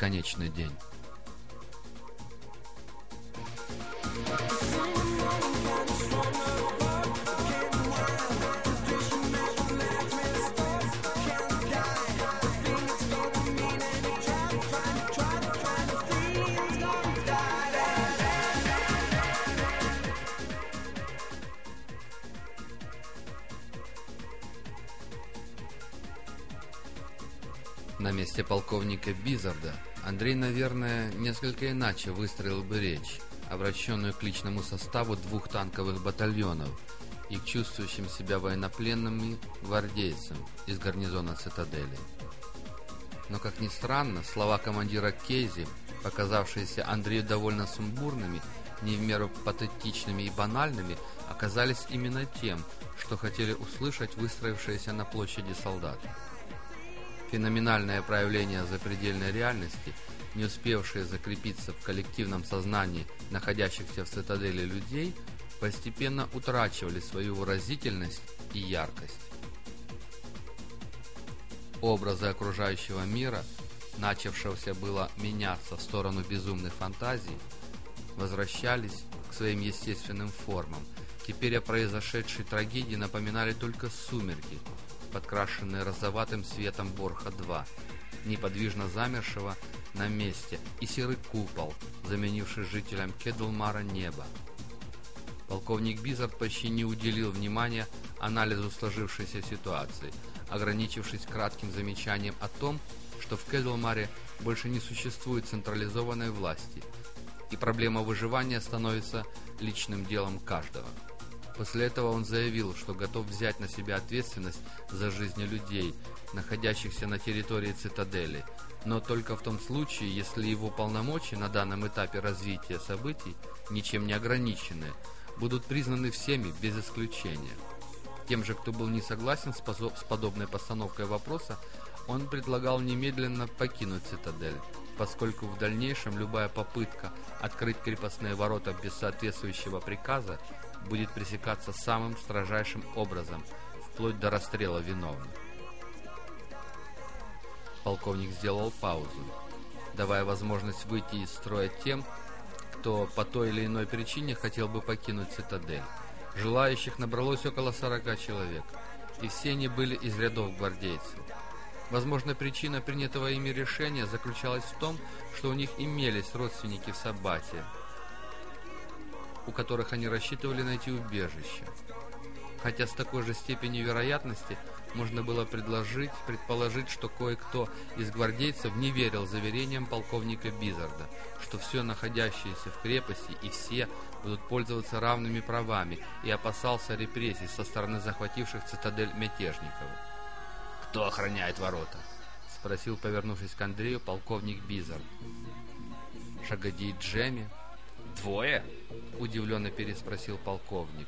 Глава 5. Бесконечный день. На месте полковника Бизарда Андрей, наверное, несколько иначе выстроил бы речь, обращенную к личному составу двух танковых батальонов и к чувствующим себя военнопленными гвардейцам из гарнизона цитадели. Но, как ни странно, слова командира Кейзи, показавшиеся Андрею довольно сумбурными, не в меру патетичными и банальными, оказались именно тем, что хотели услышать выстроившиеся на площади солдаты. Феноменальное проявление запредельной реальности, не успевшие закрепиться в коллективном сознании находящихся в цитадели людей, постепенно утрачивали свою выразительность и яркость. Образы окружающего мира, начавшегося было меняться в сторону безумных фантазий, возвращались к своим естественным формам. Теперь о произошедшей трагедии напоминали только сумерки, подкрашенные розоватым светом Борха-2, неподвижно замершего на месте, и серый купол, заменивший жителям Кедлмара небо. Полковник Бизард почти не уделил внимания анализу сложившейся ситуации, ограничившись кратким замечанием о том, что в Кедлмаре больше не существует централизованной власти, и проблема выживания становится личным делом каждого. После этого он заявил, что готов взять на себя ответственность за жизни людей, находящихся на территории цитадели, но только в том случае, если его полномочия на данном этапе развития событий, ничем не ограниченные, будут признаны всеми без исключения. Тем же, кто был не согласен с, с подобной постановкой вопроса, он предлагал немедленно покинуть цитадель, поскольку в дальнейшем любая попытка открыть крепостные ворота без соответствующего приказа будет пресекаться самым строжайшим образом, вплоть до расстрела виновных. Полковник сделал паузу, давая возможность выйти из строя тем, кто по той или иной причине хотел бы покинуть цитадель. Желающих набралось около 40 человек, и все они были из рядов гвардейцев. Возможно, причина принятого ими решения заключалась в том, что у них имелись родственники в Сабате, у которых они рассчитывали найти убежище. Хотя с такой же степенью вероятности можно было предложить, предположить, что кое-кто из гвардейцев не верил заверениям полковника Бизарда, что все находящиеся в крепости и все будут пользоваться равными правами и опасался репрессий со стороны захвативших цитадель мятежников. «Кто охраняет ворота?» — спросил, повернувшись к Андрею, полковник Бизард. Шагоди и Джемми «Двое?» — удивленно переспросил полковник.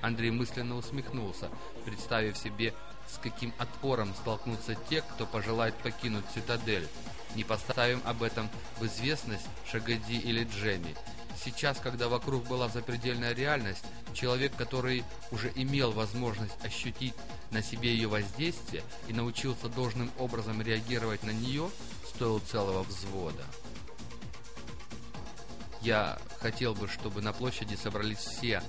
Андрей мысленно усмехнулся, представив себе, с каким отпором столкнутся те, кто пожелает покинуть цитадель. Не поставим об этом в известность Шагади или Джеми. Сейчас, когда вокруг была запредельная реальность, человек, который уже имел возможность ощутить на себе ее воздействие и научился должным образом реагировать на нее, стоил целого взвода. Я хотел бы, чтобы на площади собрались все,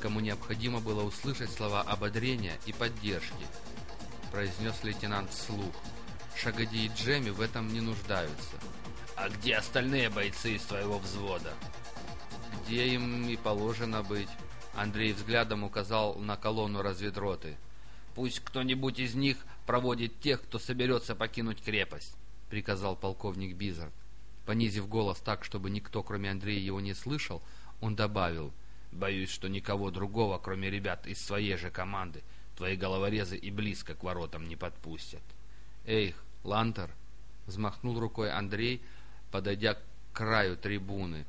кому необходимо было услышать слова ободрения и поддержки, произнес лейтенант вслух. Шагади и Джеми в этом не нуждаются. А где остальные бойцы из твоего взвода? Где им и положено быть? Андрей взглядом указал на колонну разведроты. Пусть кто-нибудь из них проводит тех, кто соберется покинуть крепость, приказал полковник Бизард. Понизив голос так, чтобы никто, кроме Андрея, его не слышал, он добавил, «Боюсь, что никого другого, кроме ребят из своей же команды, твои головорезы и близко к воротам не подпустят». «Эй, Лантер!» — взмахнул рукой Андрей, подойдя к краю трибуны.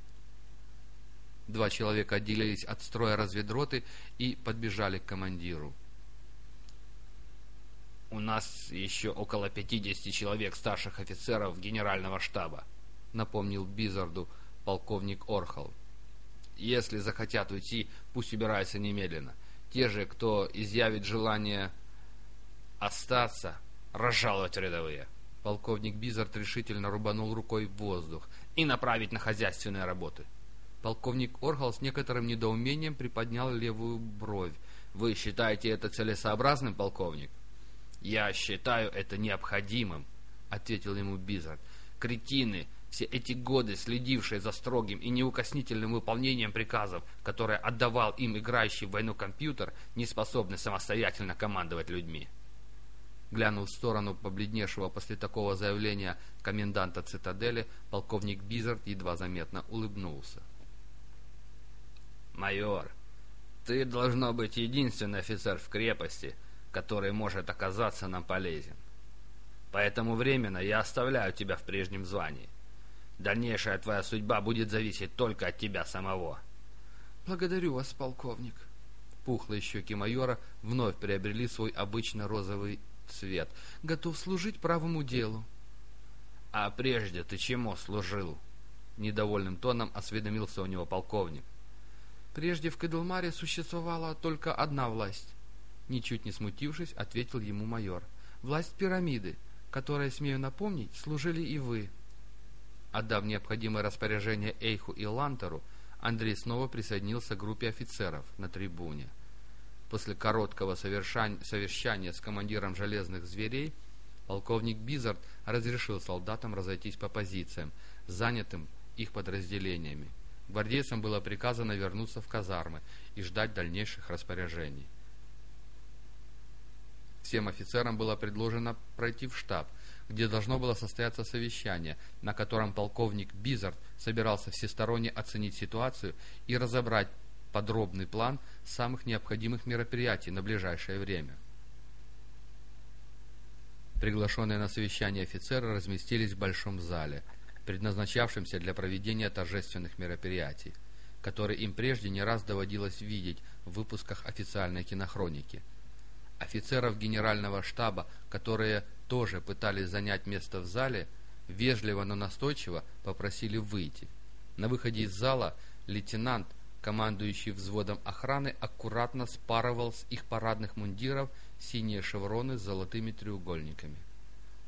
Два человека отделились от строя разведроты и подбежали к командиру. «У нас еще около пятидесяти человек старших офицеров генерального штаба», напомнил Бизарду полковник Орхал. Если захотят уйти, пусть убираются немедленно. Те же, кто изъявит желание остаться, разжаловать рядовые. Полковник Бизард решительно рубанул рукой в воздух. «И направить на хозяйственные работы!» Полковник Орхал с некоторым недоумением приподнял левую бровь. «Вы считаете это целесообразным, полковник?» «Я считаю это необходимым», — ответил ему Бизард. «Кретины, все эти годы следившие за строгим и неукоснительным выполнением приказов, которые отдавал им играющий в войну компьютер, не способны самостоятельно командовать людьми». Глянув в сторону побледнешего после такого заявления коменданта цитадели, полковник Бизард едва заметно улыбнулся. «Майор, ты, должно быть, единственный офицер в крепости, который может оказаться нам полезен. Поэтому временно я оставляю тебя в прежнем звании. Дальнейшая твоя судьба будет зависеть только от тебя самого». «Благодарю вас, полковник». Пухлые щеки майора вновь приобрели свой обычно розовый цвет. Готов служить правому делу. А прежде ты чему служил? Недовольным тоном осведомился у него полковник. Прежде в Кедлмаре существовала только одна власть. Ничуть не смутившись, ответил ему майор. Власть пирамиды, которой, смею напомнить, служили и вы. Отдав необходимое распоряжение Эйху и Лантеру, Андрей снова присоединился к группе офицеров на трибуне. После короткого совещания с командиром железных зверей полковник Бизард разрешил солдатам разойтись по позициям, занятым их подразделениями. Гвардейцам было приказано вернуться в казармы и ждать дальнейших распоряжений. Всем офицерам было предложено пройти в штаб, где должно было состояться совещание, на котором полковник Бизард собирался всесторонне оценить ситуацию и разобрать подробный план самых необходимых мероприятий на ближайшее время. Приглашенные на совещание офицеры разместились в большом зале, предназначавшемся для проведения торжественных мероприятий, которые им прежде не раз доводилось видеть в выпусках официальной кинохроники. Офицеров генерального штаба, которые тоже пытались занять место в зале, вежливо, но настойчиво попросили выйти. На выходе из зала лейтенант Командующий взводом охраны аккуратно спарывал с их парадных мундиров синие шевроны с золотыми треугольниками.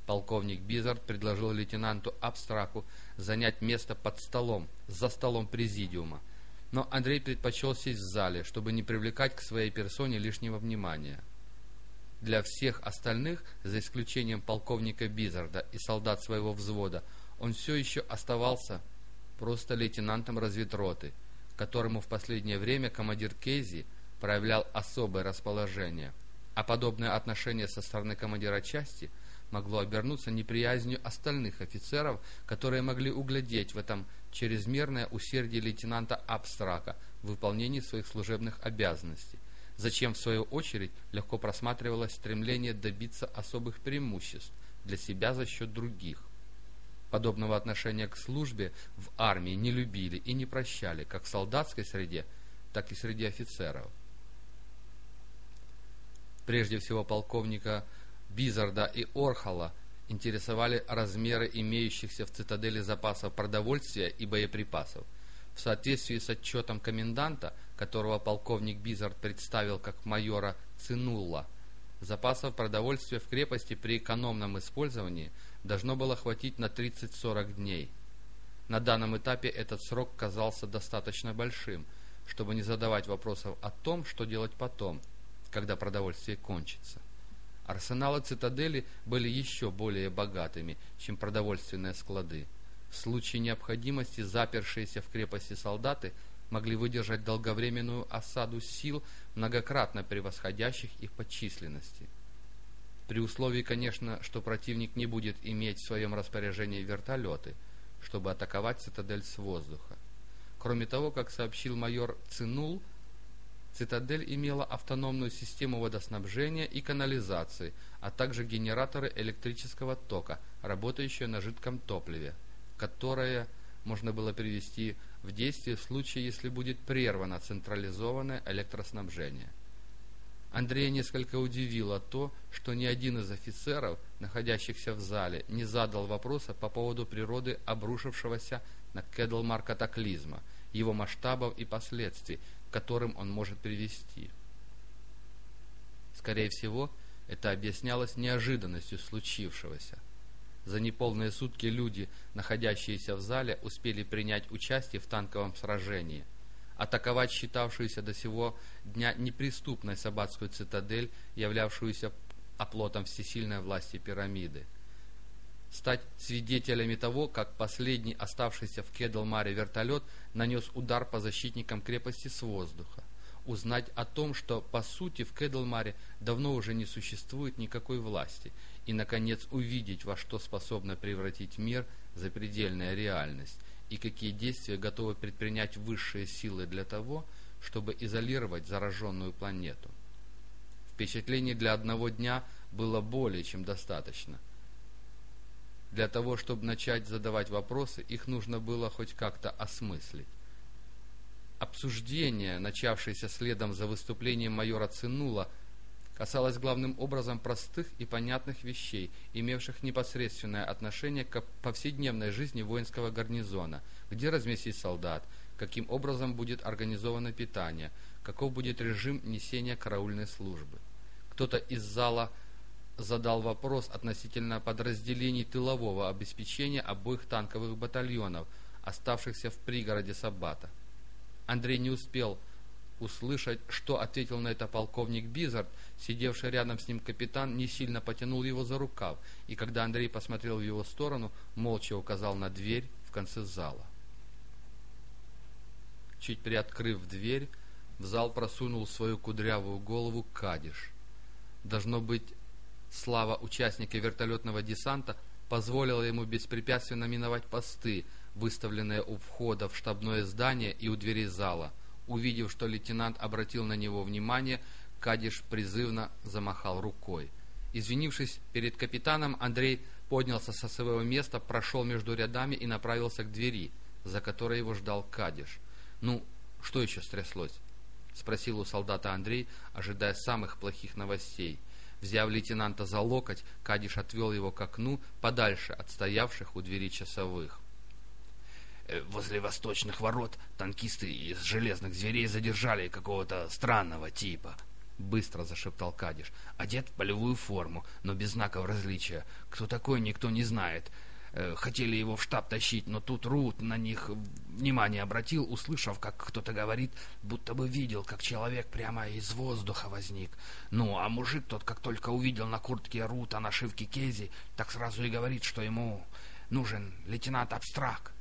Полковник Бизард предложил лейтенанту Абстраку занять место под столом, за столом президиума, но Андрей предпочел сесть в зале, чтобы не привлекать к своей персоне лишнего внимания. Для всех остальных, за исключением полковника Бизарда и солдат своего взвода, он все еще оставался просто лейтенантом разведроты – которому в последнее время командир Кейзи проявлял особое расположение, а подобное отношение со стороны командира части могло обернуться неприязнью остальных офицеров, которые могли углядеть в этом чрезмерное усердие лейтенанта Абстрака в выполнении своих служебных обязанностей, зачем в свою очередь легко просматривалось стремление добиться особых преимуществ для себя за счет других. Подобного отношения к службе в армии не любили и не прощали как в солдатской среде, так и среди офицеров. Прежде всего полковника Бизарда и Орхала интересовали размеры имеющихся в цитадели запасов продовольствия и боеприпасов. В соответствии с отчетом коменданта, которого полковник Бизард представил как майора Цинулла, запасов продовольствия в крепости при экономном использовании – должно было хватить на 30-40 дней. На данном этапе этот срок казался достаточно большим, чтобы не задавать вопросов о том, что делать потом, когда продовольствие кончится. Арсеналы цитадели были еще более богатыми, чем продовольственные склады. В случае необходимости запершиеся в крепости солдаты могли выдержать долговременную осаду сил, многократно превосходящих их по численности. При условии, конечно, что противник не будет иметь в своем распоряжении вертолеты, чтобы атаковать цитадель с воздуха. Кроме того, как сообщил майор Цинул, цитадель имела автономную систему водоснабжения и канализации, а также генераторы электрического тока, работающие на жидком топливе, которое можно было привести в действие в случае, если будет прервано централизованное электроснабжение. Андрея несколько удивило то, что ни один из офицеров, находящихся в зале, не задал вопроса по поводу природы обрушившегося на Кедлмар катаклизма, его масштабов и последствий, к которым он может привести. Скорее всего, это объяснялось неожиданностью случившегося. За неполные сутки люди, находящиеся в зале, успели принять участие в танковом сражении. Атаковать считавшуюся до сего дня неприступной Сабатскую цитадель, являвшуюся оплотом всесильной власти пирамиды. Стать свидетелями того, как последний оставшийся в Кедлмаре вертолет нанес удар по защитникам крепости с воздуха узнать о том, что по сути в Кедлмаре давно уже не существует никакой власти, и, наконец, увидеть, во что способна превратить мир запредельная реальность, и какие действия готовы предпринять высшие силы для того, чтобы изолировать зараженную планету. Впечатлений для одного дня было более чем достаточно. Для того, чтобы начать задавать вопросы, их нужно было хоть как-то осмыслить. Обсуждение, начавшееся следом за выступлением майора Цинула, касалось главным образом простых и понятных вещей, имевших непосредственное отношение к повседневной жизни воинского гарнизона, где разместить солдат, каким образом будет организовано питание, каков будет режим несения караульной службы. Кто-то из зала задал вопрос относительно подразделений тылового обеспечения обоих танковых батальонов, оставшихся в пригороде Сабата. Андрей не успел услышать, что ответил на это полковник Бизард, сидевший рядом с ним капитан не сильно потянул его за рукав, и когда Андрей посмотрел в его сторону, молча указал на дверь в конце зала. Чуть приоткрыв дверь, в зал просунул свою кудрявую голову Кадиш. Должно быть, слава участника вертолетного десанта позволила ему беспрепятственно миновать посты, выставленные у входа в штабное здание и у двери зала. Увидев, что лейтенант обратил на него внимание, Кадиш призывно замахал рукой. Извинившись перед капитаном, Андрей поднялся со своего места, прошел между рядами и направился к двери, за которой его ждал Кадиш. «Ну, что еще стряслось?» — спросил у солдата Андрей, ожидая самых плохих новостей. Взяв лейтенанта за локоть, Кадиш отвел его к окну, подальше от стоявших у двери часовых. Э, возле восточных ворот танкисты из железных зверей задержали какого-то странного типа. Быстро зашептал Кадиш. Одет в полевую форму, но без знаков различия. Кто такой, никто не знает. Э, хотели его в штаб тащить, но тут Рут на них внимание обратил, услышав, как кто-то говорит, будто бы видел, как человек прямо из воздуха возник. Ну, а мужик тот, как только увидел на куртке Рута нашивки Кези, так сразу и говорит, что ему нужен лейтенант Абстрак.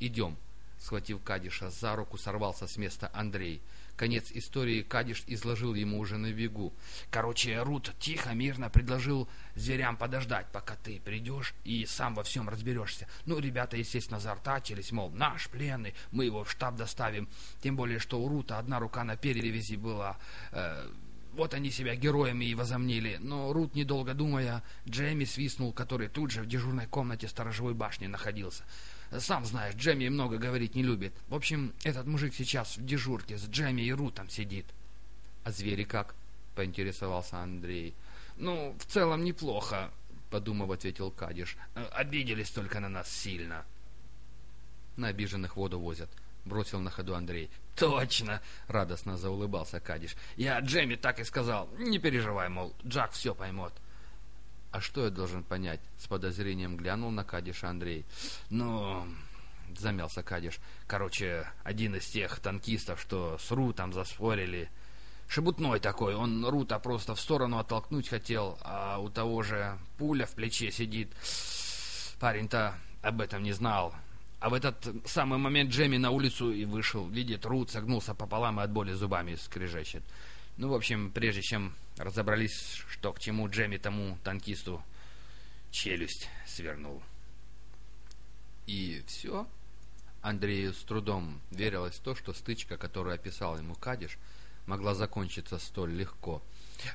«Идем!» Схватив Кадиша за руку, сорвался с места Андрей. Конец истории Кадиш изложил ему уже на бегу. Короче, Рут тихо, мирно предложил зверям подождать, пока ты придешь и сам во всем разберешься. Ну, ребята, естественно, зартачились, мол, наш пленный, мы его в штаб доставим. Тем более, что у Рута одна рука на перевязи была. Э, вот они себя героями и возомнили. Но Рут, недолго думая, Джейми свистнул, который тут же в дежурной комнате сторожевой башни находился. Сам знаешь, Джемми много говорить не любит. В общем, этот мужик сейчас в дежурке с Джемми и Рутом сидит. — А звери как? — поинтересовался Андрей. — Ну, в целом неплохо, — подумав, ответил Кадиш. «Э, — Обиделись только на нас сильно. — На обиженных воду возят, — бросил на ходу Андрей. — Точно! — радостно заулыбался Кадиш. — Я Джемми так и сказал. Не переживай, мол, Джак все поймет. — «А что я должен понять?» — с подозрением глянул на Кадиша Андрей. «Ну...» — замялся Кадиш. «Короче, один из тех танкистов, что с Рутом заспорили...» Шебутной такой, он Рута просто в сторону оттолкнуть хотел, а у того же пуля в плече сидит. Парень-то об этом не знал. А в этот самый момент Джемми на улицу и вышел. Видит, Рут согнулся пополам и от боли зубами скрежещет. Ну, в общем, прежде чем разобрались, что к чему Джемми тому танкисту челюсть свернул. И все? Андрею с трудом верилось в то, что стычка, которую описал ему Кадиш, могла закончиться столь легко.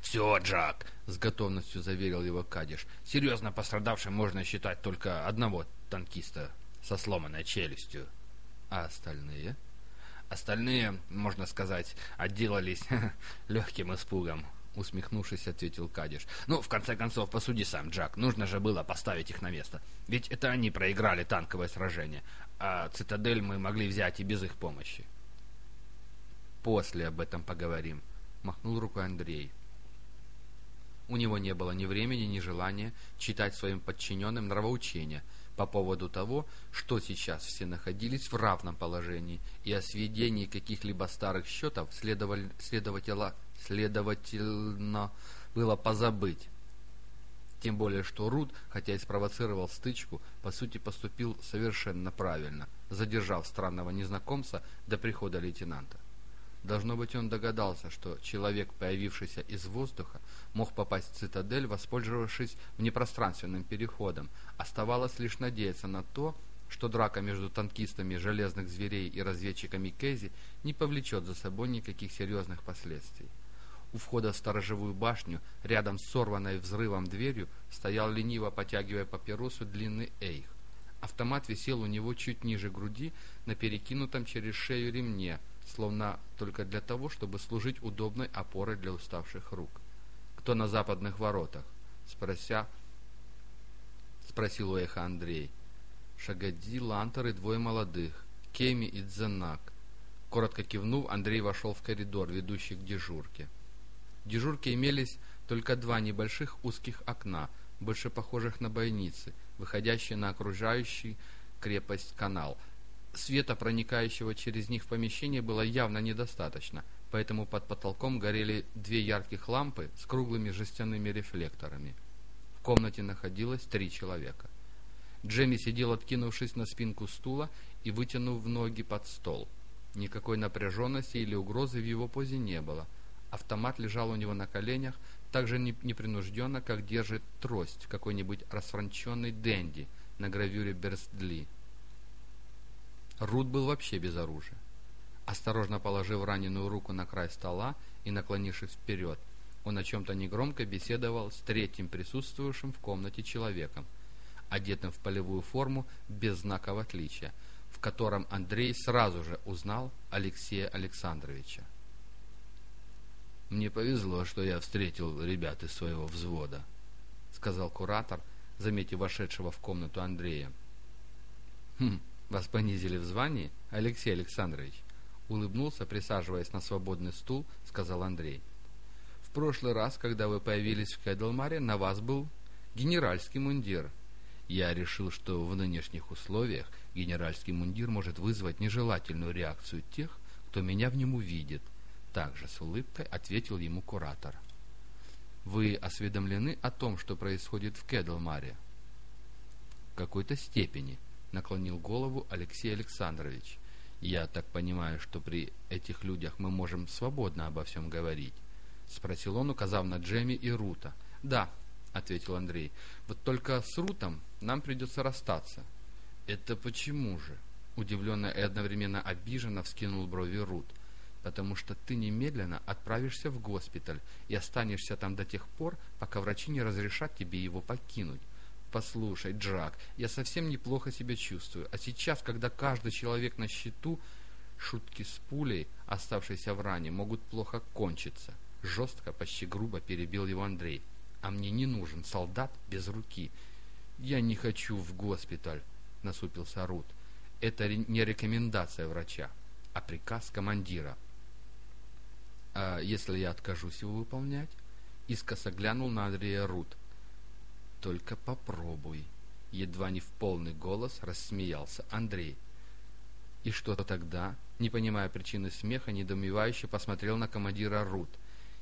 «Все, Джак!» — с готовностью заверил его Кадиш. «Серьезно пострадавшим можно считать только одного танкиста со сломанной челюстью. А остальные?» Остальные, можно сказать, отделались легким испугом. Усмехнувшись, ответил Кадиш. «Ну, в конце концов, посуди сам, Джак. Нужно же было поставить их на место. Ведь это они проиграли танковое сражение, а цитадель мы могли взять и без их помощи». «После об этом поговорим», — махнул рукой Андрей. У него не было ни времени, ни желания читать своим подчиненным нравоучения по поводу того, что сейчас все находились в равном положении, и о сведении каких-либо старых счетов следовательно, следовательно было позабыть. Тем более, что Руд, хотя и спровоцировал стычку, по сути поступил совершенно правильно, задержав странного незнакомца до прихода лейтенанта. Должно быть, он догадался, что человек, появившийся из воздуха, мог попасть в цитадель, воспользовавшись внепространственным переходом. Оставалось лишь надеяться на то, что драка между танкистами железных зверей и разведчиками Кейзи не повлечет за собой никаких серьезных последствий. У входа в сторожевую башню, рядом с сорванной взрывом дверью, стоял лениво потягивая папиросу длинный эйх. Автомат висел у него чуть ниже груди, на перекинутом через шею ремне – словно только для того, чтобы служить удобной опорой для уставших рук. «Кто на западных воротах?» — спрося, спросил у эха Андрей. Шагади, Лантер и двое молодых, Кеми и Дзенак. Коротко кивнув, Андрей вошел в коридор, ведущий к дежурке. В дежурке имелись только два небольших узких окна, больше похожих на бойницы, выходящие на окружающий крепость канал — Света, проникающего через них в помещение, было явно недостаточно, поэтому под потолком горели две ярких лампы с круглыми жестяными рефлекторами. В комнате находилось три человека. Джемми сидел, откинувшись на спинку стула и вытянув ноги под стол. Никакой напряженности или угрозы в его позе не было. Автомат лежал у него на коленях так же непринужденно, как держит трость какой-нибудь расфранченный денди на гравюре Берстли. Рут был вообще без оружия. Осторожно положив раненую руку на край стола и наклонившись вперед, он о чем-то негромко беседовал с третьим присутствующим в комнате человеком, одетым в полевую форму без знаков отличия, в котором Андрей сразу же узнал Алексея Александровича. «Мне повезло, что я встретил ребят из своего взвода», — сказал куратор, заметив вошедшего в комнату Андрея. «Хм, «Вас понизили в звании, Алексей Александрович?» Улыбнулся, присаживаясь на свободный стул, сказал Андрей. «В прошлый раз, когда вы появились в Кэдлмаре, на вас был генеральский мундир. Я решил, что в нынешних условиях генеральский мундир может вызвать нежелательную реакцию тех, кто меня в нем увидит. Также с улыбкой ответил ему куратор. Вы осведомлены о том, что происходит в Кэдлмаре? В какой-то степени, наклонил голову Алексей Александрович. «Я так понимаю, что при этих людях мы можем свободно обо всем говорить?» — спросил он, указав на Джемми и Рута. «Да», — ответил Андрей, — «вот только с Рутом нам придется расстаться». «Это почему же?» — удивленно и одновременно обиженно вскинул брови Рут. «Потому что ты немедленно отправишься в госпиталь и останешься там до тех пор, пока врачи не разрешат тебе его покинуть. «Послушай, Джак, я совсем неплохо себя чувствую, а сейчас, когда каждый человек на счету, шутки с пулей, оставшейся в ране, могут плохо кончиться». Жестко, почти грубо перебил его Андрей. «А мне не нужен солдат без руки. Я не хочу в госпиталь», — насупился Рут. «Это не рекомендация врача, а приказ командира». «А если я откажусь его выполнять?» Искоса глянул на Андрея Рут. Только попробуй. Едва не в полный голос рассмеялся Андрей. И что тогда, не понимая причины смеха, недоумевающе посмотрел на командира Рут.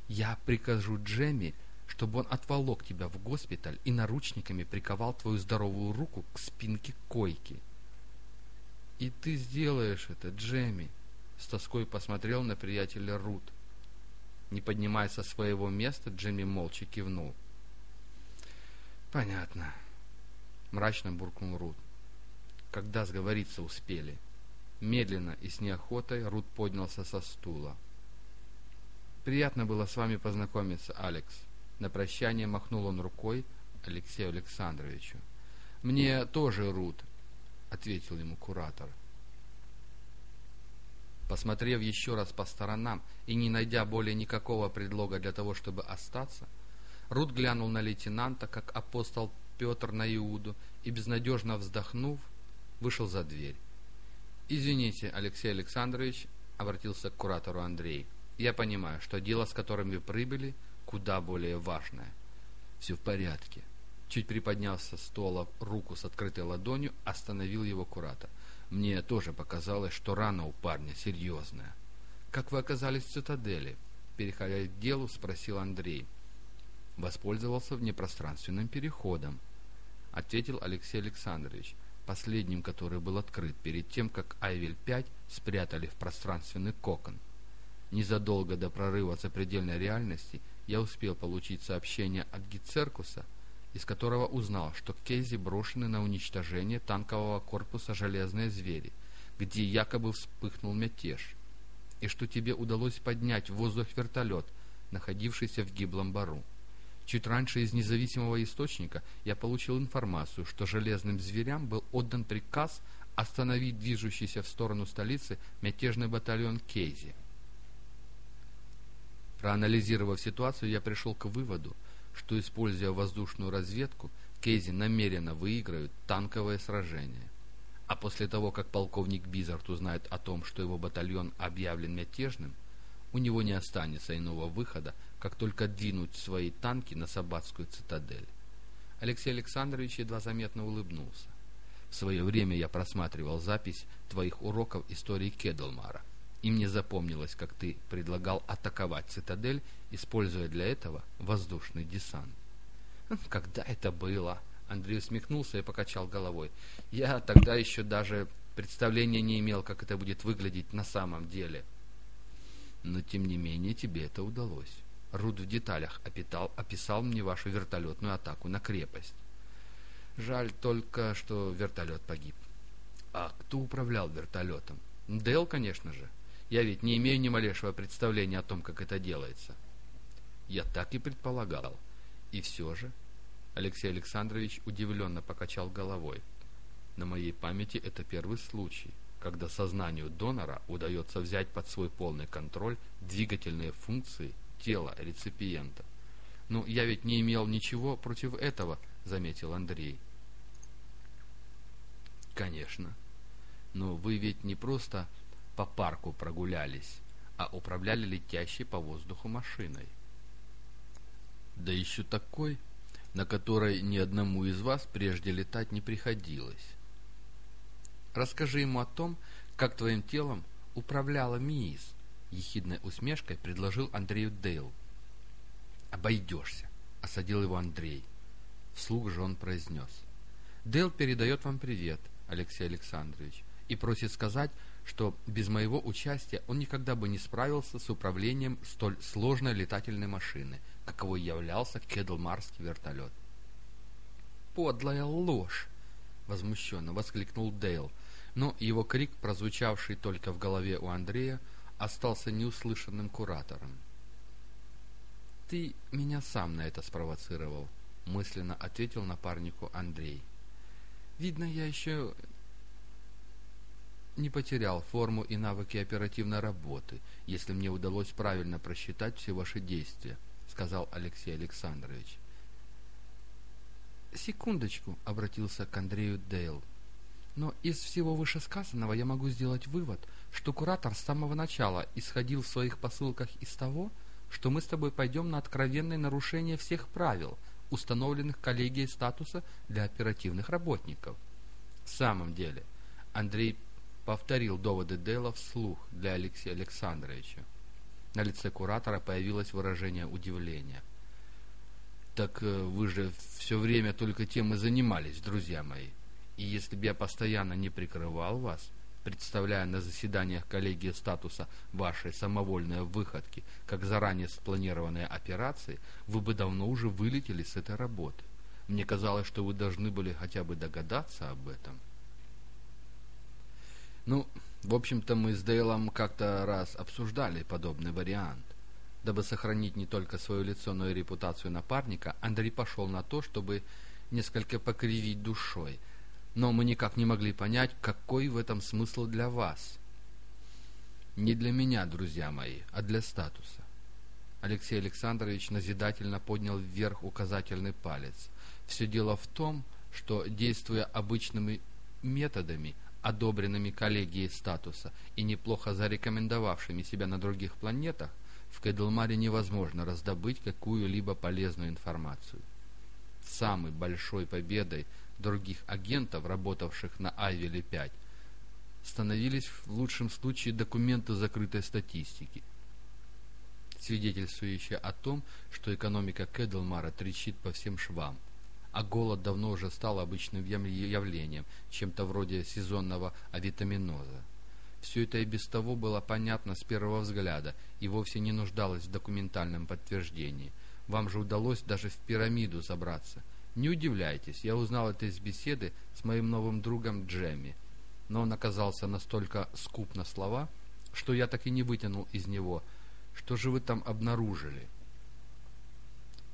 Я прикажу Джемми, чтобы он отволок тебя в госпиталь и наручниками приковал твою здоровую руку к спинке койки. И ты сделаешь это, Джемми, с тоской посмотрел на приятеля Рут. Не поднимаясь со своего места, Джемми молча кивнул. «Понятно», — мрачно буркнул Рут. «Когда сговориться успели?» Медленно и с неохотой Рут поднялся со стула. «Приятно было с вами познакомиться, Алекс». На прощание махнул он рукой Алексею Александровичу. «Мне тоже, Рут», — ответил ему куратор. Посмотрев еще раз по сторонам и не найдя более никакого предлога для того, чтобы остаться, — Рут глянул на лейтенанта, как апостол Петр на Иуду, и, безнадежно вздохнув, вышел за дверь. «Извините, Алексей Александрович», — обратился к куратору Андрей, — «я понимаю, что дело, с которым вы прибыли, куда более важное. «Все в порядке». Чуть приподнялся стола руку с открытой ладонью, остановил его куратор. «Мне тоже показалось, что рана у парня серьезная». «Как вы оказались в цитадели?» Переходя к делу, спросил Андрей. «Воспользовался внепространственным переходом», — ответил Алексей Александрович, последним, который был открыт перед тем, как Айвель-5 спрятали в пространственный кокон. Незадолго до прорыва запредельной реальности я успел получить сообщение от Гицеркуса, из которого узнал, что Кейзи брошены на уничтожение танкового корпуса «Железные звери», где якобы вспыхнул мятеж, и что тебе удалось поднять в воздух вертолет, находившийся в гиблом бару. Чуть раньше из независимого источника я получил информацию, что железным зверям был отдан приказ остановить движущийся в сторону столицы мятежный батальон Кейзи. Проанализировав ситуацию, я пришел к выводу, что, используя воздушную разведку, Кейзи намеренно выиграют танковое сражение. А после того, как полковник Бизард узнает о том, что его батальон объявлен мятежным, у него не останется иного выхода, как только двинуть свои танки на Сабатскую цитадель. Алексей Александрович едва заметно улыбнулся. В свое время я просматривал запись твоих уроков истории Кедлмара – и мне запомнилось, как ты предлагал атаковать цитадель, используя для этого воздушный десант. Хм, когда это было? Андрей усмехнулся и покачал головой. Я тогда еще даже представления не имел, как это будет выглядеть на самом деле. Но тем не менее тебе это удалось. Руд в деталях опитал, описал мне вашу вертолетную атаку на крепость. Жаль только, что вертолет погиб. А кто управлял вертолетом? Дэл, конечно же. Я ведь не имею ни малейшего представления о том, как это делается. Я так и предполагал. И все же... Алексей Александрович удивленно покачал головой. На моей памяти это первый случай, когда сознанию донора удается взять под свой полный контроль двигательные функции тела реципиента. «Ну, я ведь не имел ничего против этого», — заметил Андрей. «Конечно. Но вы ведь не просто по парку прогулялись, а управляли летящей по воздуху машиной. Да еще такой, на которой ни одному из вас прежде летать не приходилось. Расскажи ему о том, как твоим телом управляла МИИС, ехидной усмешкой предложил Андрею Дейл. «Обойдешься», — осадил его Андрей. Вслух же он произнес. «Дейл передает вам привет, Алексей Александрович, и просит сказать, что без моего участия он никогда бы не справился с управлением столь сложной летательной машины, каковой являлся кедлмарский вертолет. «Подлая ложь!» — возмущенно воскликнул Дейл, но его крик, прозвучавший только в голове у Андрея, остался неуслышанным куратором. «Ты меня сам на это спровоцировал», — мысленно ответил напарнику Андрей. «Видно, я еще не потерял форму и навыки оперативной работы, если мне удалось правильно просчитать все ваши действия, сказал Алексей Александрович. Секундочку, обратился к Андрею Дейл. Но из всего вышесказанного я могу сделать вывод, что куратор с самого начала исходил в своих посылках из того, что мы с тобой пойдем на откровенное нарушение всех правил, установленных коллегией статуса для оперативных работников. В самом деле, Андрей повторил доводы Дела вслух для Алексея Александровича. На лице куратора появилось выражение удивления. «Так э, вы же все время только тем и занимались, друзья мои. И если бы я постоянно не прикрывал вас, представляя на заседаниях коллегии статуса вашей самовольные выходки, как заранее спланированные операции, вы бы давно уже вылетели с этой работы. Мне казалось, что вы должны были хотя бы догадаться об этом». Ну, в общем-то, мы с Дейлом как-то раз обсуждали подобный вариант. Дабы сохранить не только свое лицо, но и репутацию напарника, Андрей пошел на то, чтобы несколько покривить душой. Но мы никак не могли понять, какой в этом смысл для вас. Не для меня, друзья мои, а для статуса. Алексей Александрович назидательно поднял вверх указательный палец. Все дело в том, что, действуя обычными методами, одобренными коллегией статуса и неплохо зарекомендовавшими себя на других планетах, в Кэдлмаре невозможно раздобыть какую-либо полезную информацию. самой большой победой других агентов, работавших на Айвеле-5, становились в лучшем случае документы закрытой статистики, свидетельствующие о том, что экономика Кэдлмара трещит по всем швам, а голод давно уже стал обычным явлением, чем-то вроде сезонного авитаминоза. Все это и без того было понятно с первого взгляда и вовсе не нуждалось в документальном подтверждении. Вам же удалось даже в пирамиду забраться. Не удивляйтесь, я узнал это из беседы с моим новым другом Джемми но он оказался настолько скуп на слова, что я так и не вытянул из него. Что же вы там обнаружили?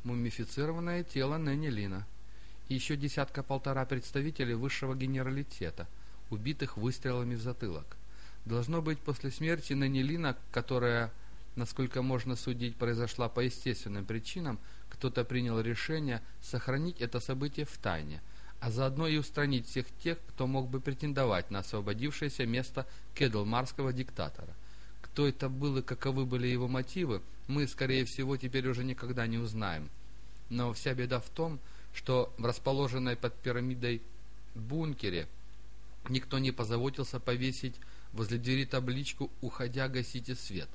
Мумифицированное тело Нэнни Лина. И еще десятка-полтора представителей высшего генералитета, убитых выстрелами в затылок. Должно быть, после смерти Нэнни Лина, которая, насколько можно судить, произошла по естественным причинам, кто-то принял решение сохранить это событие в тайне – а заодно и устранить всех тех, кто мог бы претендовать на освободившееся место кедлмарского диктатора. Кто это был и каковы были его мотивы, мы, скорее всего, теперь уже никогда не узнаем. Но вся беда в том, что в расположенной под пирамидой бункере никто не позаботился повесить возле двери табличку «Уходя, гасите свет».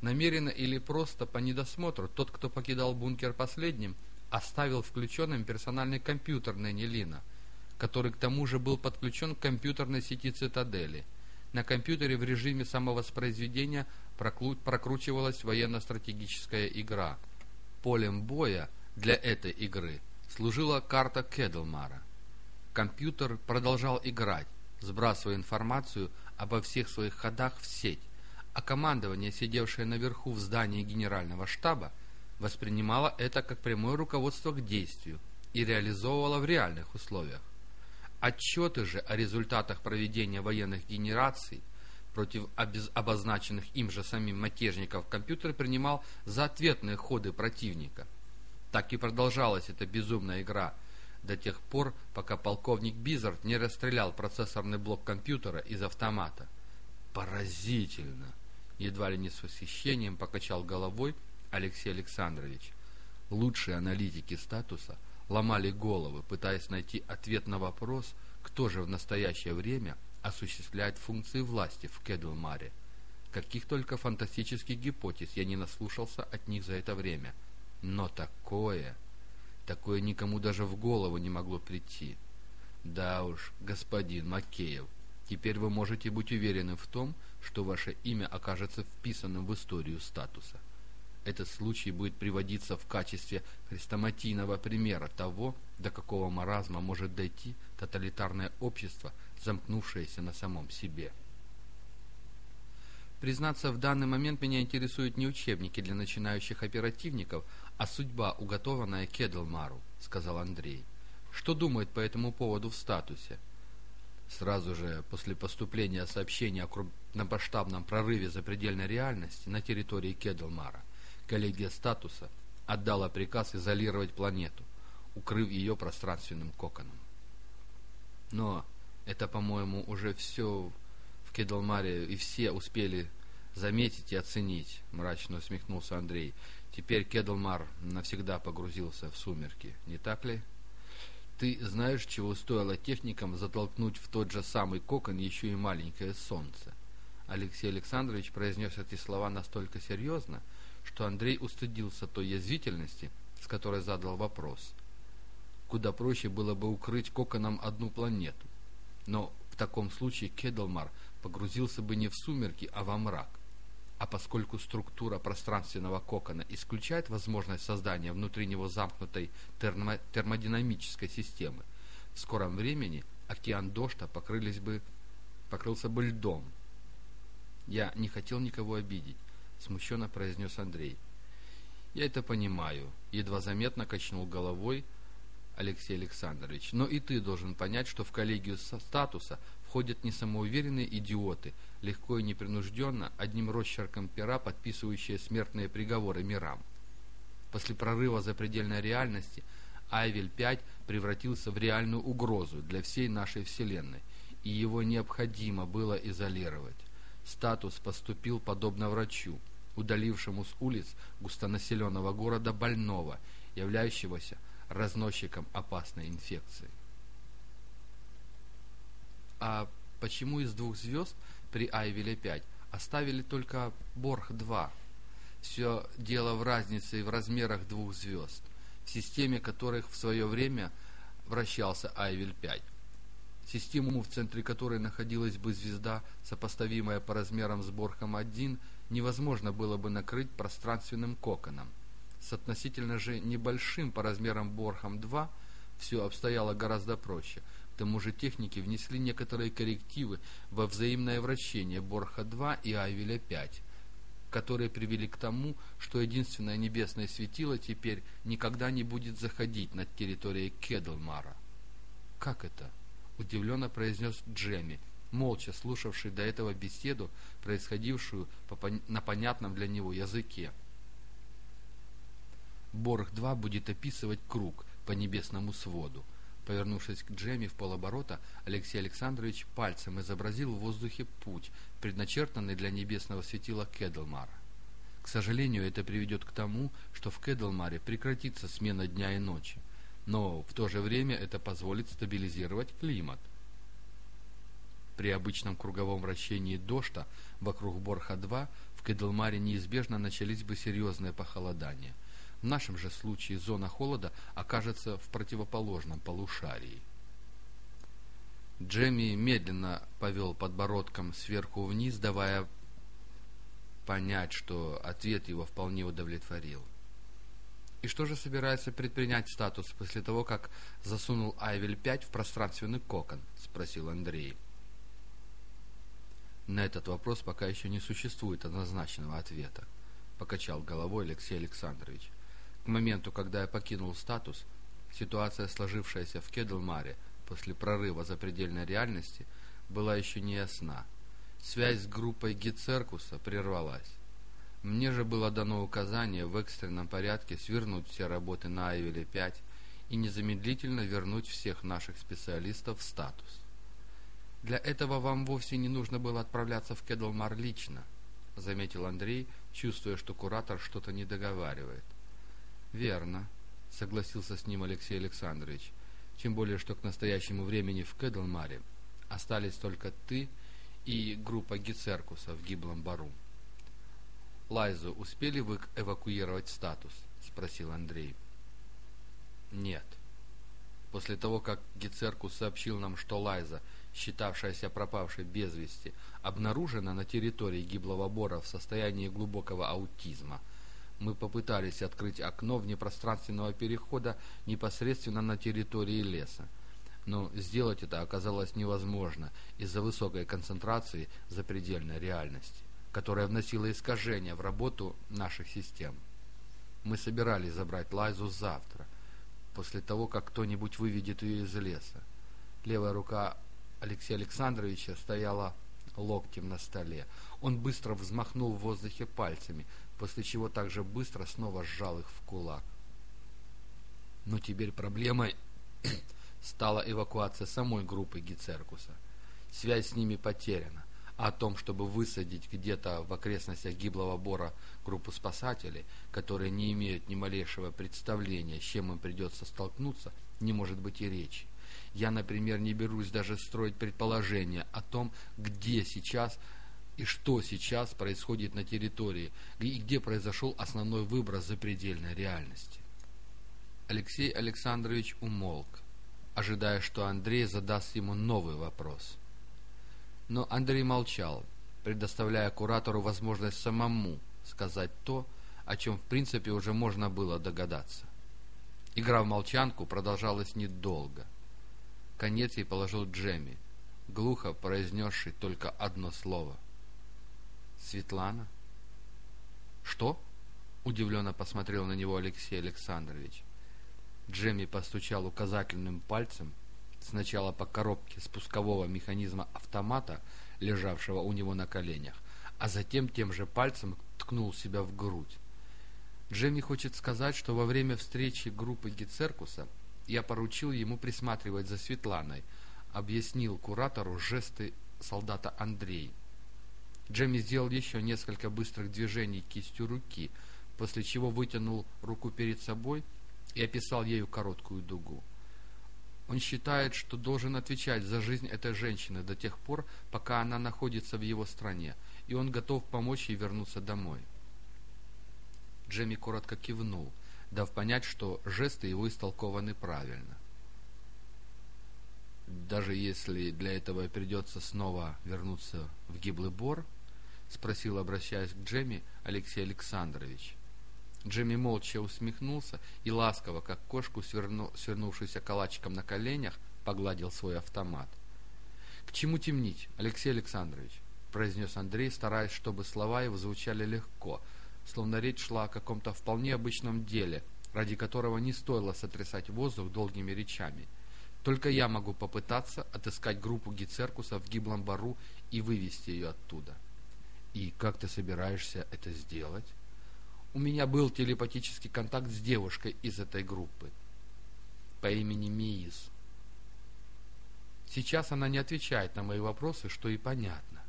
Намеренно или просто по недосмотру тот, кто покидал бункер последним – оставил включенным персональный компьютер Нэнни Лина, который к тому же был подключен к компьютерной сети Цитадели. На компьютере в режиме самовоспроизведения прокручивалась военно-стратегическая игра. Полем боя для этой игры служила карта Кедлмара. Компьютер продолжал играть, сбрасывая информацию обо всех своих ходах в сеть, а командование, сидевшее наверху в здании генерального штаба, воспринимала это как прямое руководство к действию и реализовывала в реальных условиях. Отчеты же о результатах проведения военных генераций против обозначенных им же самим мятежников компьютер принимал за ответные ходы противника. Так и продолжалась эта безумная игра до тех пор, пока полковник Бизард не расстрелял процессорный блок компьютера из автомата. Поразительно! Едва ли не с восхищением покачал головой Алексей Александрович. Лучшие аналитики статуса ломали головы, пытаясь найти ответ на вопрос, кто же в настоящее время осуществляет функции власти в Кедлмаре. Каких только фантастических гипотез я не наслушался от них за это время. Но такое... Такое никому даже в голову не могло прийти. Да уж, господин Макеев, теперь вы можете быть уверены в том, что ваше имя окажется вписанным в историю статуса этот случай будет приводиться в качестве хрестоматийного примера того, до какого маразма может дойти тоталитарное общество, замкнувшееся на самом себе. Признаться, в данный момент меня интересуют не учебники для начинающих оперативников, а судьба, уготованная Кедлмару, сказал Андрей. Что думает по этому поводу в статусе? Сразу же после поступления сообщения о крупномасштабном прорыве запредельной реальности на территории Кедлмара коллегия статуса отдала приказ изолировать планету, укрыв ее пространственным коконом. Но это, по-моему, уже все в Кедалмаре и все успели заметить и оценить, мрачно усмехнулся Андрей. Теперь Кедалмар навсегда погрузился в сумерки, не так ли? Ты знаешь, чего стоило техникам затолкнуть в тот же самый кокон еще и маленькое солнце? Алексей Александрович произнес эти слова настолько серьезно, что Андрей устыдился той язвительности, с которой задал вопрос. Куда проще было бы укрыть коконом одну планету. Но в таком случае Кедлмар погрузился бы не в сумерки, а во мрак. А поскольку структура пространственного кокона исключает возможность создания внутри него замкнутой термо термодинамической системы, в скором времени океан Дождя покрылись бы, покрылся бы льдом. Я не хотел никого обидеть, смущенно произнес Андрей. Я это понимаю, едва заметно качнул головой Алексей Александрович. Но и ты должен понять, что в коллегию статуса входят не самоуверенные идиоты, легко и непринужденно, одним росчерком пера подписывающие смертные приговоры мирам. После прорыва запредельной реальности Айвель-5 превратился в реальную угрозу для всей нашей Вселенной, и его необходимо было изолировать. Статус поступил подобно врачу, удалившему с улиц густонаселенного города больного, являющегося разносчиком опасной инфекции. А почему из двух звезд при Айвеле-5 оставили только Борг-2? Все дело в разнице и в размерах двух звезд, в системе которых в свое время вращался Айвель-5. Систему, в центре которой находилась бы звезда, сопоставимая по размерам с Борхом-1, невозможно было бы накрыть пространственным коконом. С относительно же небольшим по размерам Борхом-2 все обстояло гораздо проще. Тому же техники внесли некоторые коррективы во взаимное вращение Борха-2 и Айвеля-5, которые привели к тому, что единственное небесное светило теперь никогда не будет заходить над территорией Кедлмара. «Как это?» – удивленно произнес Джемми, молча слушавший до этого беседу, происходившую на понятном для него языке. Борг-2 будет описывать круг по небесному своду. Повернувшись к Джемми в полоборота, Алексей Александрович пальцем изобразил в воздухе путь, предначертанный для небесного светила Кедлмара. К сожалению, это приведет к тому, что в Кедлмаре прекратится смена дня и ночи, но в то же время это позволит стабилизировать климат. При обычном круговом вращении дождя вокруг Борха-2 в Кедлмаре неизбежно начались бы серьезные похолодания – в нашем же случае зона холода окажется в противоположном полушарии. Джемми медленно повел подбородком сверху вниз, давая понять, что ответ его вполне удовлетворил. «И что же собирается предпринять статус после того, как засунул Айвель-5 в пространственный кокон?» — спросил Андрей. «На этот вопрос пока еще не существует однозначного ответа», — покачал головой Алексей Александрович. К моменту, когда я покинул статус, ситуация, сложившаяся в Кедлмаре после прорыва запредельной реальности, была еще не ясна. Связь с группой Гицеркуса прервалась. Мне же было дано указание в экстренном порядке свернуть все работы на Айвеле-5 и незамедлительно вернуть всех наших специалистов в статус. Для этого вам вовсе не нужно было отправляться в Кедлмар лично, заметил Андрей, чувствуя, что куратор что-то не договаривает. «Верно», — согласился с ним Алексей Александрович. «Тем более, что к настоящему времени в Кэдлмаре остались только ты и группа Гицеркуса в гиблом бару». «Лайзу успели вы эвакуировать статус?» — спросил Андрей. «Нет». После того, как Гицеркус сообщил нам, что Лайза, считавшаяся пропавшей без вести, обнаружена на территории гиблого бора в состоянии глубокого аутизма — мы попытались открыть окно внепространственного перехода непосредственно на территории леса. Но сделать это оказалось невозможно из-за высокой концентрации запредельной реальности, которая вносила искажения в работу наших систем. Мы собирались забрать Лайзу завтра, после того, как кто-нибудь выведет ее из леса. Левая рука Алексея Александровича стояла локтем на столе. Он быстро взмахнул в воздухе пальцами, после чего также быстро снова сжал их в кулак. Но теперь проблемой стала эвакуация самой группы Гицеркуса. Связь с ними потеряна, а о том, чтобы высадить где-то в окрестностях гиблого бора группу спасателей, которые не имеют ни малейшего представления, с чем им придется столкнуться, не может быть и речи. Я, например, не берусь даже строить предположения о том, где сейчас и что сейчас происходит на территории, и где произошел основной выброс запредельной реальности. Алексей Александрович умолк, ожидая, что Андрей задаст ему новый вопрос. Но Андрей молчал, предоставляя куратору возможность самому сказать то, о чем в принципе уже можно было догадаться. Игра в молчанку продолжалась недолго. Конец ей положил Джемми, глухо произнесший только одно слово — Светлана? Что? Удивленно посмотрел на него Алексей Александрович. Джемми постучал указательным пальцем сначала по коробке спускового механизма автомата, лежавшего у него на коленях, а затем тем же пальцем ткнул себя в грудь. Джемми хочет сказать, что во время встречи группы Гицеркуса я поручил ему присматривать за Светланой, объяснил куратору жесты солдата Андрей. Джемми сделал еще несколько быстрых движений кистью руки, после чего вытянул руку перед собой и описал ею короткую дугу. Он считает, что должен отвечать за жизнь этой женщины до тех пор, пока она находится в его стране, и он готов помочь ей вернуться домой. Джемми коротко кивнул, дав понять, что жесты его истолкованы правильно. «Даже если для этого придется снова вернуться в гиблый бор?» — спросил, обращаясь к Джемми, Алексей Александрович. Джимми молча усмехнулся и ласково, как кошку, сверну, свернувшуюся калачиком на коленях, погладил свой автомат. «К чему темнить, Алексей Александрович?» — произнес Андрей, стараясь, чтобы слова его звучали легко, словно речь шла о каком-то вполне обычном деле, ради которого не стоило сотрясать воздух долгими речами. «Только я могу попытаться отыскать группу Гицеркуса в гиблом бару и вывести ее оттуда». «И как ты собираешься это сделать?» у меня был телепатический контакт с девушкой из этой группы по имени Миис. Сейчас она не отвечает на мои вопросы, что и понятно.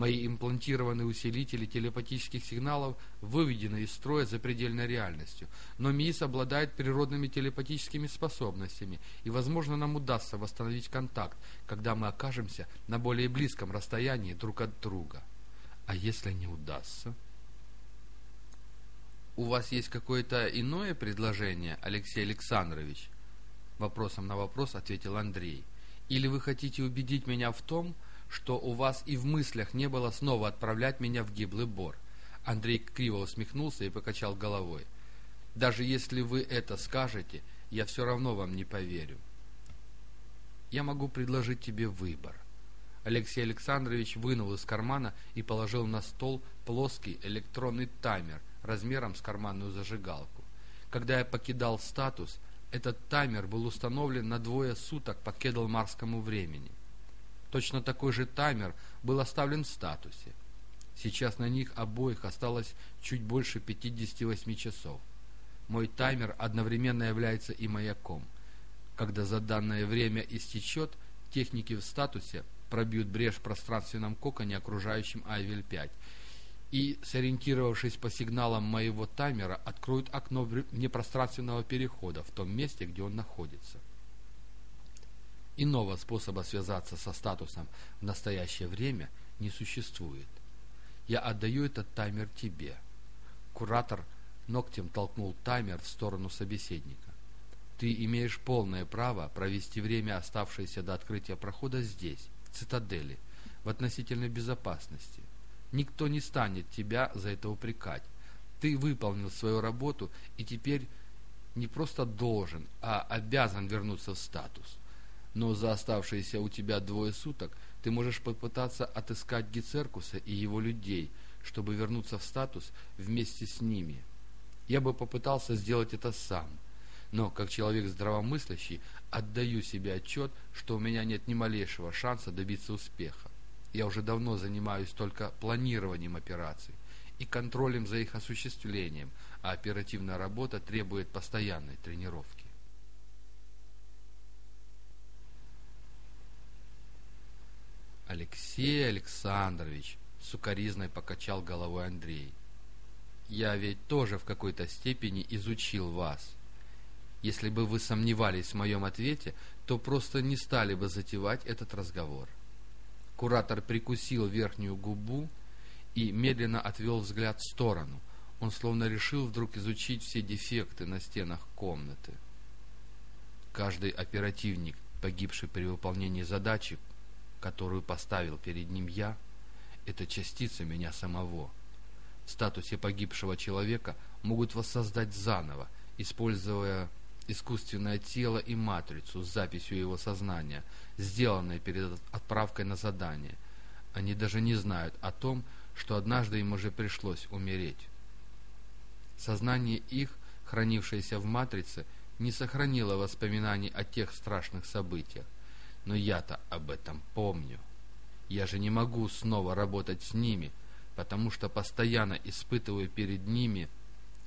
Мои имплантированные усилители телепатических сигналов выведены из строя за предельной реальностью, но МИИС обладает природными телепатическими способностями, и, возможно, нам удастся восстановить контакт, когда мы окажемся на более близком расстоянии друг от друга. А если не удастся? «У вас есть какое-то иное предложение, Алексей Александрович?» Вопросом на вопрос ответил Андрей. «Или вы хотите убедить меня в том, что у вас и в мыслях не было снова отправлять меня в гиблый бор?» Андрей криво усмехнулся и покачал головой. «Даже если вы это скажете, я все равно вам не поверю. Я могу предложить тебе выбор». Алексей Александрович вынул из кармана и положил на стол плоский электронный таймер, размером с карманную зажигалку. Когда я покидал статус, этот таймер был установлен на двое суток по кедлмарскому времени. Точно такой же таймер был оставлен в статусе. Сейчас на них обоих осталось чуть больше 58 часов. Мой таймер одновременно является и маяком. Когда за данное время истечет, техники в статусе пробьют брешь в пространственном коконе, окружающем Айвель-5, и, сориентировавшись по сигналам моего таймера, откроют окно непространственного перехода в том месте, где он находится. Иного способа связаться со статусом в настоящее время не существует. Я отдаю этот таймер тебе. Куратор ногтем толкнул таймер в сторону собеседника. Ты имеешь полное право провести время, оставшееся до открытия прохода здесь, в цитадели, в относительной безопасности. Никто не станет тебя за это упрекать. Ты выполнил свою работу и теперь не просто должен, а обязан вернуться в статус. Но за оставшиеся у тебя двое суток ты можешь попытаться отыскать Гицеркуса и его людей, чтобы вернуться в статус вместе с ними. Я бы попытался сделать это сам, но, как человек здравомыслящий, отдаю себе отчет, что у меня нет ни малейшего шанса добиться успеха. Я уже давно занимаюсь только планированием операций и контролем за их осуществлением, а оперативная работа требует постоянной тренировки. Алексей Александрович, сукоризной покачал головой Андрей. Я ведь тоже в какой-то степени изучил вас. Если бы вы сомневались в моем ответе, то просто не стали бы затевать этот разговор. Куратор прикусил верхнюю губу и медленно отвел взгляд в сторону. Он словно решил вдруг изучить все дефекты на стенах комнаты. Каждый оперативник, погибший при выполнении задачи, которую поставил перед ним я, это частица меня самого. В статусе погибшего человека могут воссоздать заново, используя искусственное тело и матрицу с записью его сознания, сделанной перед отправкой на задание. Они даже не знают о том, что однажды им уже пришлось умереть. Сознание их, хранившееся в матрице, не сохранило воспоминаний о тех страшных событиях. Но я-то об этом помню. Я же не могу снова работать с ними, потому что постоянно испытываю перед ними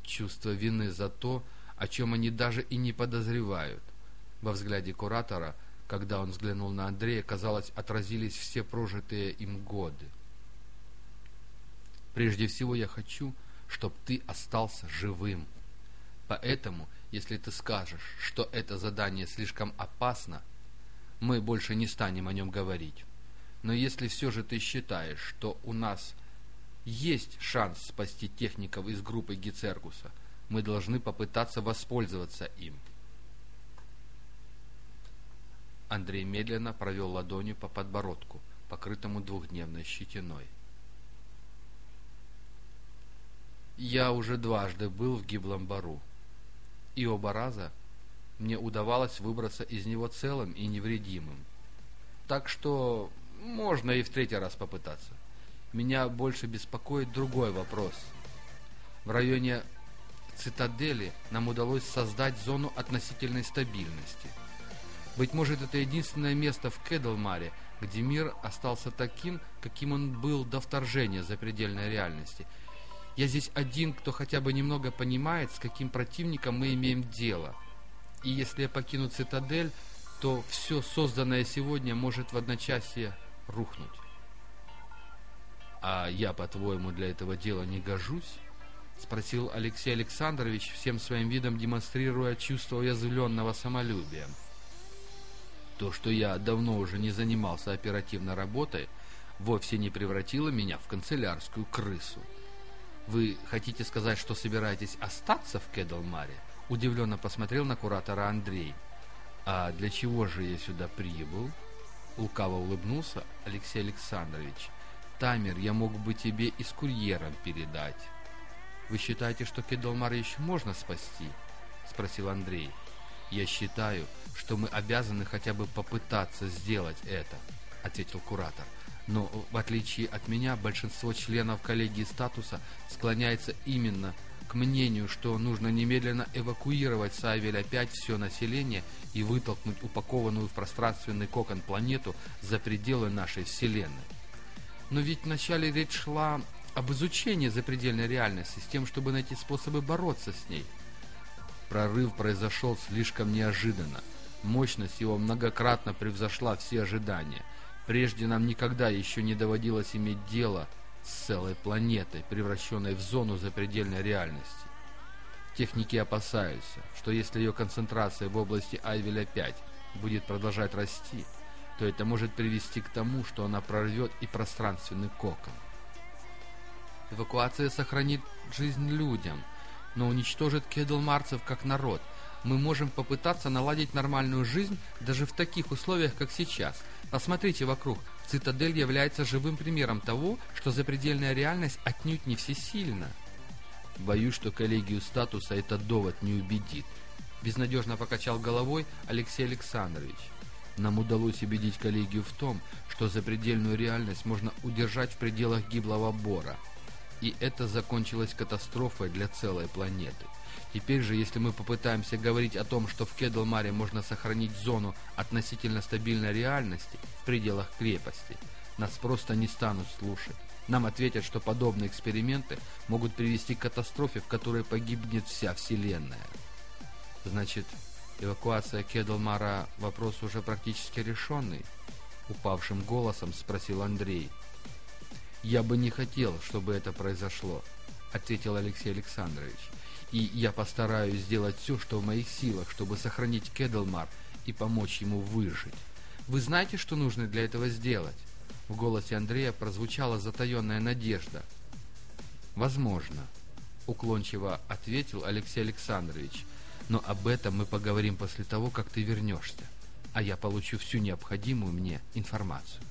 чувство вины за то, о чем они даже и не подозревают. Во взгляде куратора, когда он взглянул на Андрея, казалось, отразились все прожитые им годы. Прежде всего я хочу, чтобы ты остался живым. Поэтому Если ты скажешь, что это задание слишком опасно, мы больше не станем о нем говорить. Но если все же ты считаешь, что у нас есть шанс спасти техников из группы Гицергуса, мы должны попытаться воспользоваться им. Андрей медленно провел ладонью по подбородку, покрытому двухдневной щетиной. Я уже дважды был в гиблом бару, и оба раза мне удавалось выбраться из него целым и невредимым. Так что можно и в третий раз попытаться. Меня больше беспокоит другой вопрос. В районе цитадели нам удалось создать зону относительной стабильности. Быть может, это единственное место в Кедлмаре, где мир остался таким, каким он был до вторжения запредельной реальности. Я здесь один, кто хотя бы немного понимает, с каким противником мы имеем дело. И если я покину цитадель, то все созданное сегодня может в одночасье рухнуть. «А я, по-твоему, для этого дела не гожусь?» — спросил Алексей Александрович, всем своим видом демонстрируя чувство уязвленного самолюбия. То, что я давно уже не занимался оперативной работой, вовсе не превратило меня в канцелярскую крысу. «Вы хотите сказать, что собираетесь остаться в Кедлмаре?» Удивленно посмотрел на куратора Андрей. «А для чего же я сюда прибыл?» Лукаво улыбнулся Алексей Александрович. «Тамер я мог бы тебе и с курьером передать». «Вы считаете, что Кедалмар еще можно спасти?» Спросил Андрей. «Я считаю, что мы обязаны хотя бы попытаться сделать это», ответил куратор. «Но, в отличие от меня, большинство членов коллегии статуса склоняется именно к мнению, что нужно немедленно эвакуировать с Авеля-5 все население и вытолкнуть упакованную в пространственный кокон планету за пределы нашей Вселенной. Но ведь вначале речь шла об изучении запредельной реальности с тем, чтобы найти способы бороться с ней. Прорыв произошел слишком неожиданно. Мощность его многократно превзошла все ожидания. Прежде нам никогда еще не доводилось иметь дело с целой планетой, превращенной в зону запредельной реальности. Техники опасаются, что если ее концентрация в области Айвеля-5 будет продолжать расти, то это может привести к тому, что она прорвет и пространственный кокон. Эвакуация сохранит жизнь людям, но уничтожит кедлмарцев как народ. Мы можем попытаться наладить нормальную жизнь даже в таких условиях, как сейчас. Посмотрите вокруг. Цитадель является живым примером того, что запредельная реальность отнюдь не всесильна. Боюсь, что коллегию статуса этот довод не убедит. Безнадежно покачал головой Алексей Александрович. Нам удалось убедить коллегию в том, что запредельную реальность можно удержать в пределах гиблого бора. И это закончилось катастрофой для целой планеты. Теперь же, если мы попытаемся говорить о том, что в Кедлмаре можно сохранить зону относительно стабильной реальности в пределах крепости, нас просто не станут слушать. Нам ответят, что подобные эксперименты могут привести к катастрофе, в которой погибнет вся Вселенная. Значит, эвакуация Кедлмара – вопрос уже практически решенный? Упавшим голосом спросил Андрей. «Я бы не хотел, чтобы это произошло», – ответил Алексей Александрович. «И я постараюсь сделать все, что в моих силах, чтобы сохранить Кедлмар и помочь ему выжить. Вы знаете, что нужно для этого сделать?» В голосе Андрея прозвучала затаенная надежда. «Возможно», — уклончиво ответил Алексей Александрович. «Но об этом мы поговорим после того, как ты вернешься, а я получу всю необходимую мне информацию».